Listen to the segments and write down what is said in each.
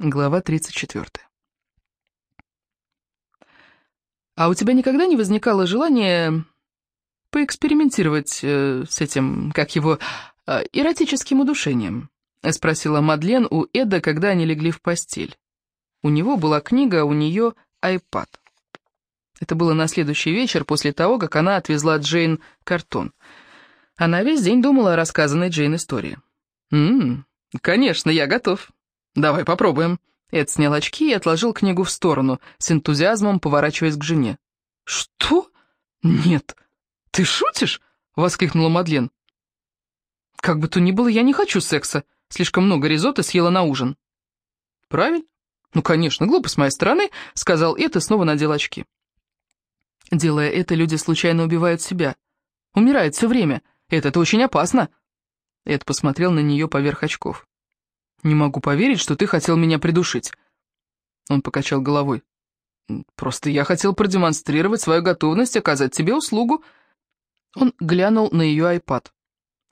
Глава 34. А у тебя никогда не возникало желания поэкспериментировать э, с этим, как его, э, эротическим удушением? Спросила Мадлен у Эда, когда они легли в постель. У него была книга, у нее айпад. Это было на следующий вечер после того, как она отвезла Джейн картон. Она весь день думала о рассказанной Джейн истории. «М-м, конечно, я готов». «Давай попробуем». Эд снял очки и отложил книгу в сторону, с энтузиазмом поворачиваясь к жене. «Что? Нет. Ты шутишь?» — воскликнула Мадлен. «Как бы то ни было, я не хочу секса. Слишком много ризотто съела на ужин». «Правильно? Ну, конечно, глупо с моей стороны», — сказал Эд и снова надел очки. Делая это, люди случайно убивают себя. Умирают все время. Это, это очень опасно. Эд посмотрел на нее поверх очков. «Не могу поверить, что ты хотел меня придушить». Он покачал головой. «Просто я хотел продемонстрировать свою готовность оказать тебе услугу». Он глянул на ее айпад.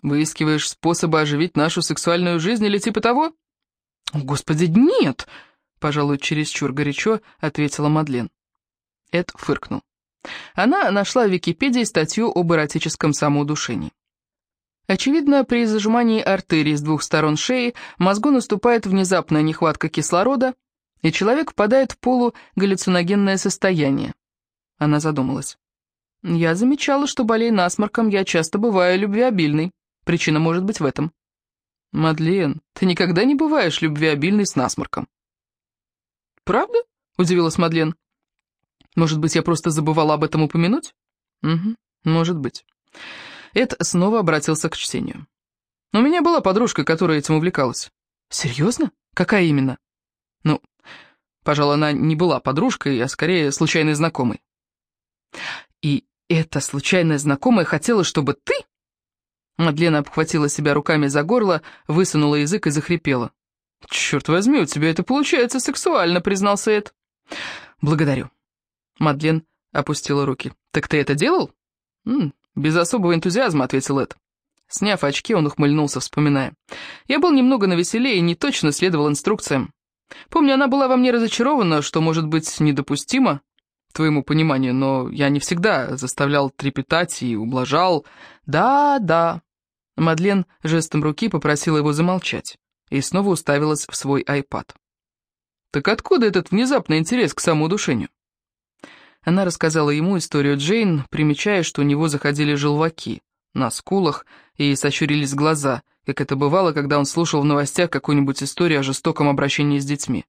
«Выискиваешь способы оживить нашу сексуальную жизнь или типа того?» «Господи, нет!» — пожалуй, чересчур горячо ответила Мадлен. Эд фыркнул. Она нашла в Википедии статью об эротическом самоудушении. Очевидно, при зажимании артерий с двух сторон шеи мозгу наступает внезапная нехватка кислорода, и человек впадает в полугаллюциногенное состояние. Она задумалась. «Я замечала, что, болея насморком, я часто бываю любвеобильной. Причина может быть в этом». «Мадлен, ты никогда не бываешь любвеобильной с насморком». «Правда?» — удивилась Мадлен. «Может быть, я просто забывала об этом упомянуть?» «Угу, может быть». Эд снова обратился к чтению. «У меня была подружка, которая этим увлекалась». «Серьезно? Какая именно?» «Ну, пожалуй, она не была подружкой, а скорее случайной знакомой». «И эта случайная знакомая хотела, чтобы ты...» Мадлена обхватила себя руками за горло, высунула язык и захрипела. «Черт возьми, у тебя это получается сексуально», — признался Эд. «Благодарю». Мадлен опустила руки. «Так ты это делал?» М «Без особого энтузиазма», — ответил Эд. Сняв очки, он ухмыльнулся, вспоминая. «Я был немного навеселее и не точно следовал инструкциям. Помню, она была во мне разочарована, что может быть недопустимо, твоему пониманию, но я не всегда заставлял трепетать и ублажал. Да, да». Мадлен жестом руки попросила его замолчать и снова уставилась в свой айпад. «Так откуда этот внезапный интерес к самоудушению?» Она рассказала ему историю Джейн, примечая, что у него заходили желваки на скулах и сощурились глаза, как это бывало, когда он слушал в новостях какую-нибудь историю о жестоком обращении с детьми.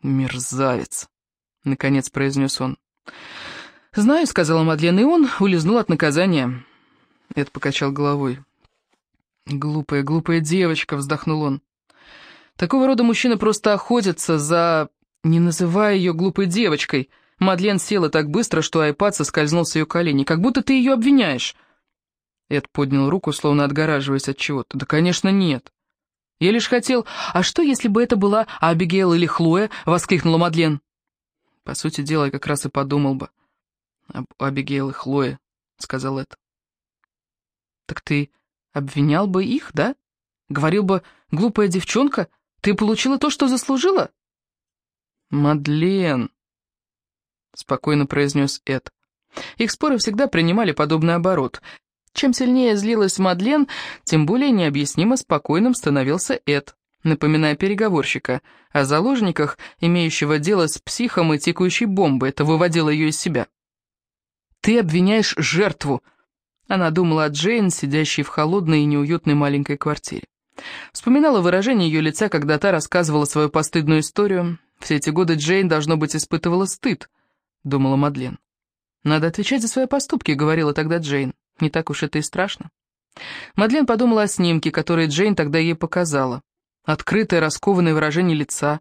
«Мерзавец», — наконец произнес он. «Знаю», — сказала Мадлен, и он улизнул от наказания. Эд покачал головой. «Глупая, глупая девочка», — вздохнул он. «Такого рода мужчины просто охотятся за... не называя ее глупой девочкой», — Мадлен села так быстро, что айпад соскользнул с ее колени. «Как будто ты ее обвиняешь!» Эд поднял руку, словно отгораживаясь от чего-то. «Да, конечно, нет!» «Я лишь хотел... А что, если бы это была Абигейл или Хлоя?» — воскликнула Мадлен. «По сути дела, я как раз и подумал бы. Об Абигейл и Хлое», — сказал Эд. «Так ты обвинял бы их, да? Говорил бы, глупая девчонка, ты получила то, что заслужила?» «Мадлен», — спокойно произнес Эд. Их споры всегда принимали подобный оборот. Чем сильнее злилась Мадлен, тем более необъяснимо спокойным становился Эд, напоминая переговорщика. О заложниках, имеющего дело с психом и тикающей бомбой, это выводило ее из себя. «Ты обвиняешь жертву!» Она думала о Джейн, сидящей в холодной и неуютной маленькой квартире. Вспоминала выражение ее лица, когда та рассказывала свою постыдную историю. Все эти годы Джейн, должно быть, испытывала стыд —— думала Мадлен. «Надо отвечать за свои поступки», — говорила тогда Джейн. «Не так уж это и страшно». Мадлен подумала о снимке, который Джейн тогда ей показала. Открытое, раскованное выражение лица,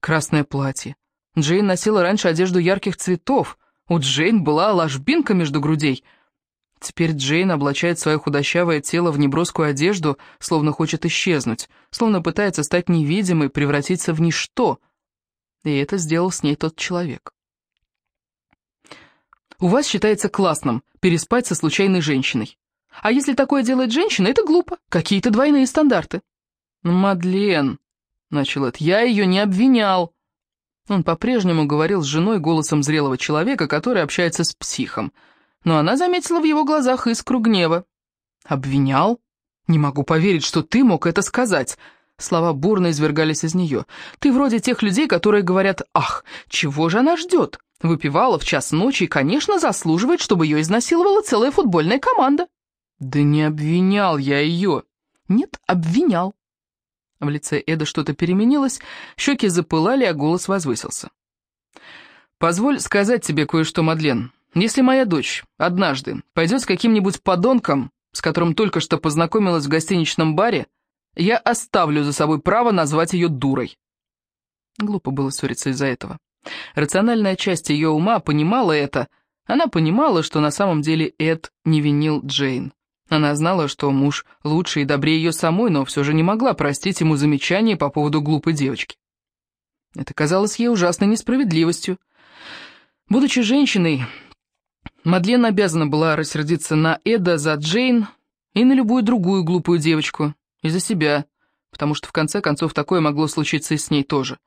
красное платье. Джейн носила раньше одежду ярких цветов. У Джейн была ложбинка между грудей. Теперь Джейн облачает свое худощавое тело в неброскую одежду, словно хочет исчезнуть, словно пытается стать невидимой, превратиться в ничто. И это сделал с ней тот человек. У вас считается классным переспать со случайной женщиной. А если такое делает женщина, это глупо. Какие-то двойные стандарты. Мадлен. начал Эд. «Я ее не обвинял». Он по-прежнему говорил с женой голосом зрелого человека, который общается с психом. Но она заметила в его глазах искру гнева. «Обвинял? Не могу поверить, что ты мог это сказать». Слова бурно извергались из нее. «Ты вроде тех людей, которые говорят, ах, чего же она ждет? Выпивала в час ночи и, конечно, заслуживает, чтобы ее изнасиловала целая футбольная команда». «Да не обвинял я ее». «Нет, обвинял». В лице Эда что-то переменилось, щеки запылали, а голос возвысился. «Позволь сказать тебе кое-что, Мадлен. Если моя дочь однажды пойдет с каким-нибудь подонком, с которым только что познакомилась в гостиничном баре, я оставлю за собой право назвать ее дурой». Глупо было ссориться из-за этого. Рациональная часть ее ума понимала это. Она понимала, что на самом деле Эд не винил Джейн. Она знала, что муж лучше и добрее ее самой, но все же не могла простить ему замечание по поводу глупой девочки. Это казалось ей ужасной несправедливостью. Будучи женщиной, Мадлен обязана была рассердиться на Эда за Джейн и на любую другую глупую девочку, и за себя, потому что в конце концов такое могло случиться и с ней тоже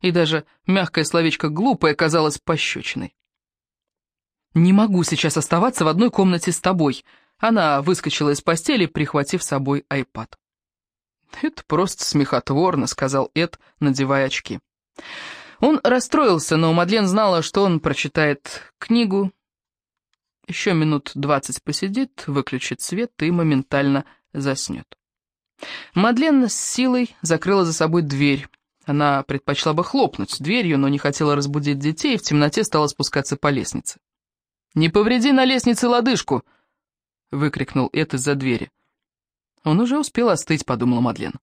и даже мягкое словечко «глупое» казалось пощечиной. «Не могу сейчас оставаться в одной комнате с тобой», она выскочила из постели, прихватив с собой айпад. «Это просто смехотворно», — сказал Эд, надевая очки. Он расстроился, но Мадлен знала, что он прочитает книгу, еще минут двадцать посидит, выключит свет и моментально заснет. Мадлен с силой закрыла за собой дверь. Она предпочла бы хлопнуть дверью, но не хотела разбудить детей и в темноте стала спускаться по лестнице. «Не повреди на лестнице лодыжку!» — выкрикнул Эд из-за двери. «Он уже успел остыть», — подумала Мадлен.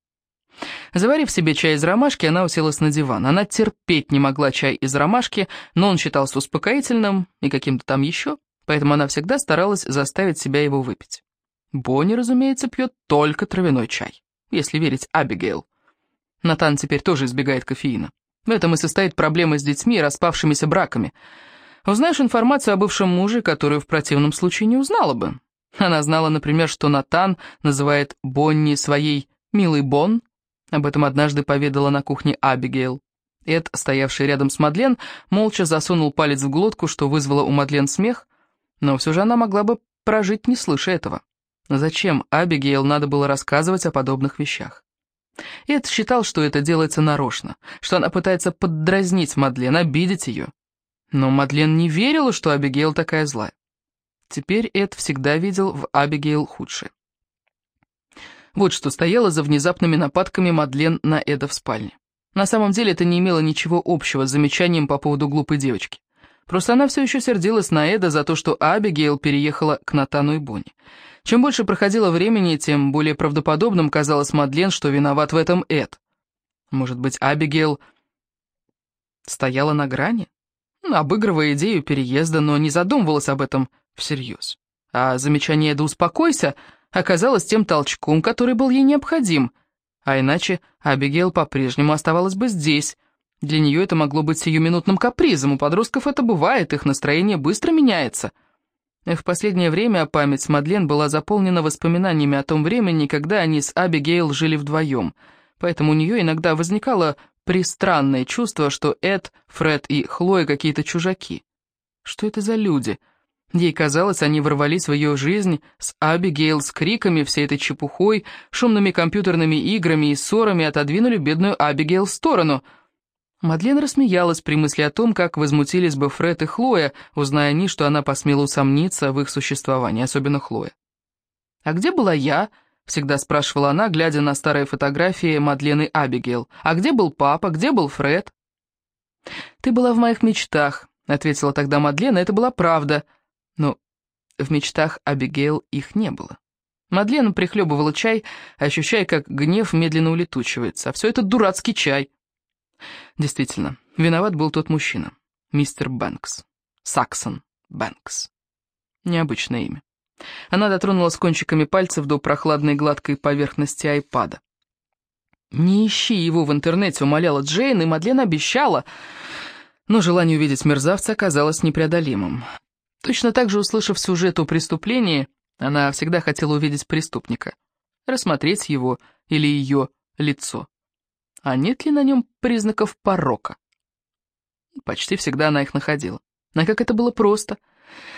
Заварив себе чай из ромашки, она уселась на диван. Она терпеть не могла чай из ромашки, но он считался успокоительным и каким-то там еще, поэтому она всегда старалась заставить себя его выпить. Бонни, разумеется, пьет только травяной чай, если верить Абигейл. Натан теперь тоже избегает кофеина. В этом и состоит проблема с детьми и распавшимися браками. Узнаешь информацию о бывшем муже, которую в противном случае не узнала бы. Она знала, например, что Натан называет Бонни своей «милый Бон». Об этом однажды поведала на кухне Абигейл. Эд, стоявший рядом с Мадлен, молча засунул палец в глотку, что вызвало у Мадлен смех, но все же она могла бы прожить, не слыша этого. Зачем Абигейл надо было рассказывать о подобных вещах? Эд считал, что это делается нарочно, что она пытается поддразнить Мадлен, обидеть ее. Но Мадлен не верила, что Абигейл такая злая. Теперь Эд всегда видел в Абигейл худшее. Вот что стояло за внезапными нападками Мадлен на Эда в спальне. На самом деле это не имело ничего общего с замечанием по поводу глупой девочки. Просто она все еще сердилась на Эда за то, что Абигейл переехала к Натану и Бонни. Чем больше проходило времени, тем более правдоподобным казалось Мадлен, что виноват в этом Эд. Может быть, Абигейл стояла на грани, обыгрывая идею переезда, но не задумывалась об этом всерьез. А замечание Эда «успокойся» оказалось тем толчком, который был ей необходим, а иначе Абигейл по-прежнему оставалась бы здесь. Для нее это могло быть сиюминутным капризом, у подростков это бывает, их настроение быстро меняется — в последнее время память Мадлен была заполнена воспоминаниями о том времени, когда они с Абигейл жили вдвоем, поэтому у нее иногда возникало пристранное чувство, что Эд, Фред и Хлоя какие-то чужаки. Что это за люди? Ей казалось, они ворвались в ее жизнь с Абигейл, с криками, всей этой чепухой, шумными компьютерными играми и ссорами отодвинули бедную Абигейл в сторону — Мадлен рассмеялась при мысли о том, как возмутились бы Фред и Хлоя, узная они, что она посмела усомниться в их существовании, особенно Хлоя. «А где была я?» — всегда спрашивала она, глядя на старые фотографии Мадлены Абигейл. «А где был папа? Где был Фред?» «Ты была в моих мечтах», — ответила тогда Мадлена, — «это была правда». Но в мечтах Абигейл их не было. Мадлена прихлебывала чай, ощущая, как гнев медленно улетучивается. А все это дурацкий чай. Действительно, виноват был тот мужчина, мистер Бэнкс. Саксон Бэнкс. Необычное имя. Она дотронулась кончиками пальцев до прохладной гладкой поверхности айпада. «Не ищи его в интернете», — умоляла Джейн, и Мадлен обещала, но желание увидеть мерзавца оказалось непреодолимым. Точно так же, услышав сюжет о преступлении, она всегда хотела увидеть преступника, рассмотреть его или ее лицо. А нет ли на нем признаков порока? Почти всегда она их находила. А как это было просто.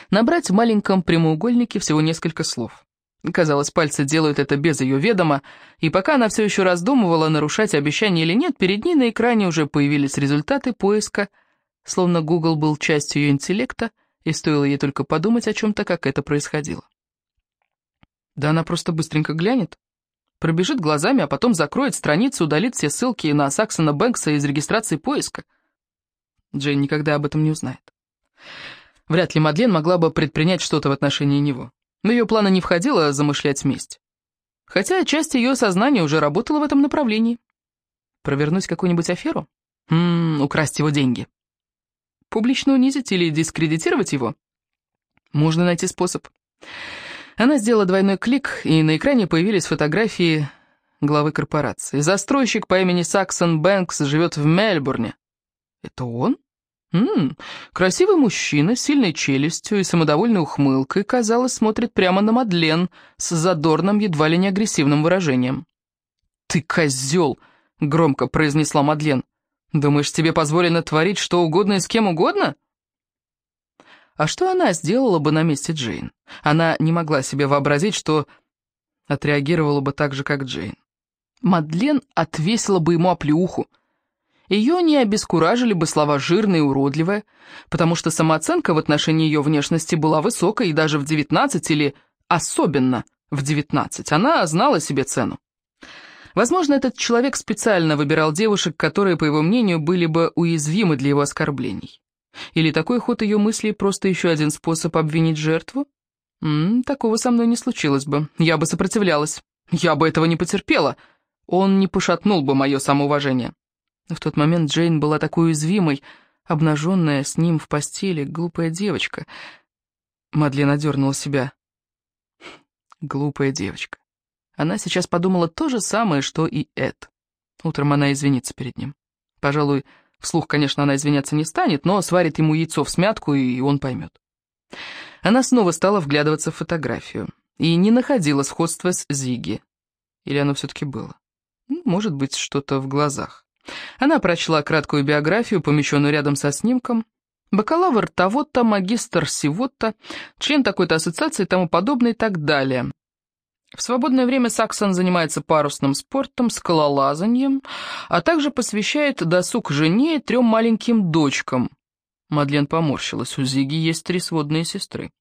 Набрать в маленьком прямоугольнике всего несколько слов. Казалось, пальцы делают это без ее ведома, и пока она все еще раздумывала, нарушать обещание или нет, перед ней на экране уже появились результаты поиска, словно Google был частью ее интеллекта, и стоило ей только подумать о чем-то, как это происходило. Да она просто быстренько глянет, пробежит глазами, а потом закроет страницу, удалит все ссылки на Саксона Бэнкса из регистрации поиска. Джейн никогда об этом не узнает. Вряд ли Мадлен могла бы предпринять что-то в отношении него. В ее планы не входило замышлять месть. Хотя часть ее сознания уже работала в этом направлении. Провернуть какую-нибудь аферу? Ммм, украсть его деньги. Публично унизить или дискредитировать его? Можно найти способ. Она сделала двойной клик, и на экране появились фотографии главы корпорации. Застройщик по имени Саксон Бэнкс живет в Мельбурне. Это он? Ммм, красивый мужчина с сильной челюстью и самодовольной ухмылкой, казалось, смотрит прямо на Мадлен с задорным, едва ли не агрессивным выражением. «Ты козел!» — громко произнесла Мадлен. «Думаешь, тебе позволено творить что угодно и с кем угодно?» А что она сделала бы на месте Джейн? Она не могла себе вообразить, что отреагировала бы так же, как Джейн. Мадлен отвесила бы ему оплеуху, ее не обескуражили бы слова «жирная» и «уродливая», потому что самооценка в отношении ее внешности была высокой, и даже в 19 или особенно в 19 она знала себе цену. Возможно, этот человек специально выбирал девушек, которые, по его мнению, были бы уязвимы для его оскорблений. Или такой ход ее мыслей просто еще один способ обвинить жертву? М -м, такого со мной не случилось бы. Я бы сопротивлялась. Я бы этого не потерпела. Он не пошатнул бы мое самоуважение. В тот момент Джейн была такой уязвимой, обнаженная с ним в постели, глупая девочка. Мадлен одернула себя. Глупая девочка. Она сейчас подумала то же самое, что и Эд. Утром она извинится перед ним. Пожалуй, вслух, конечно, она извиняться не станет, но сварит ему яйцо в смятку, и он поймет. Она снова стала вглядываться в фотографию и не находила сходства с Зиги. Или оно все-таки было? Может быть, что-то в глазах. Она прочла краткую биографию, помещенную рядом со снимком. Бакалавр того-то, магистр сего-то, член такой-то ассоциации и тому подобное и так далее. В свободное время Саксон занимается парусным спортом, скалолазанием, а также посвящает досуг жене трем маленьким дочкам. Мадлен поморщилась, у Зиги есть три сводные сестры.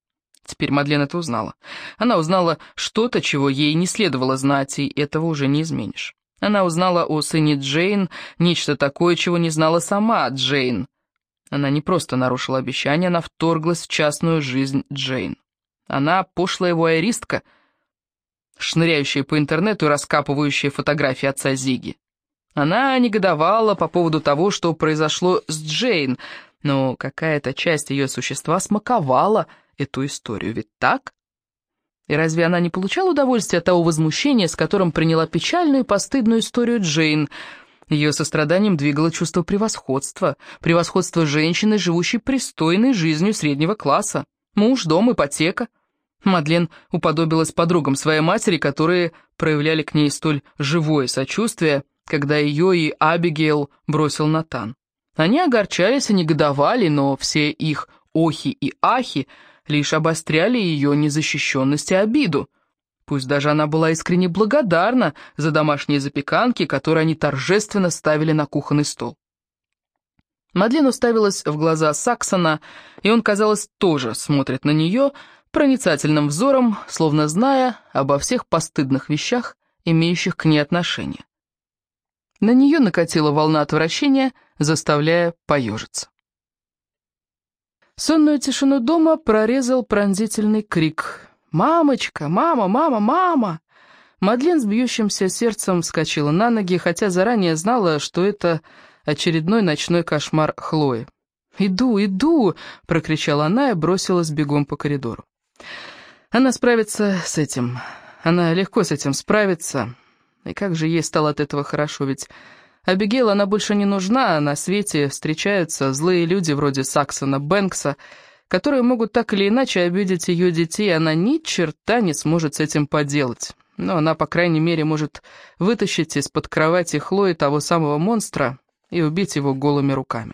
Теперь Мадлен это узнала. Она узнала что-то, чего ей не следовало знать, и этого уже не изменишь. Она узнала о сыне Джейн нечто такое, чего не знала сама Джейн. Она не просто нарушила обещание, она вторглась в частную жизнь Джейн. Она пошлая вуайеристка, шныряющая по интернету и раскапывающая фотографии отца Зиги. Она негодовала по поводу того, что произошло с Джейн, но какая-то часть ее существа смаковала эту историю, ведь так? И разве она не получала удовольствия от того возмущения, с которым приняла печальную и постыдную историю Джейн? Ее состраданием двигало чувство превосходства, превосходство женщины, живущей пристойной жизнью среднего класса. Муж, дом, ипотека. Мадлен уподобилась подругам своей матери, которые проявляли к ней столь живое сочувствие, когда ее и Абигейл бросил Натан. Они огорчались и негодовали, но все их охи и ахи – лишь обостряли ее незащищенность и обиду. Пусть даже она была искренне благодарна за домашние запеканки, которые они торжественно ставили на кухонный стол. Мадлен уставилась в глаза Саксона, и он, казалось, тоже смотрит на нее проницательным взором, словно зная обо всех постыдных вещах, имеющих к ней отношение. На нее накатила волна отвращения, заставляя поежиться. Сонную тишину дома прорезал пронзительный крик. «Мамочка! Мама! Мама! Мама!» Мадлен с бьющимся сердцем вскочила на ноги, хотя заранее знала, что это очередной ночной кошмар Хлои. «Иду, иду!» — прокричала она и бросилась бегом по коридору. Она справится с этим. Она легко с этим справится. И как же ей стало от этого хорошо, ведь Абигейл она больше не нужна, а на свете встречаются злые люди вроде Саксона Бэнкса, которые могут так или иначе обидеть ее детей, она ни черта не сможет с этим поделать. но она, по крайней мере, может вытащить из-под кровати Хлои того самого монстра и убить его голыми руками.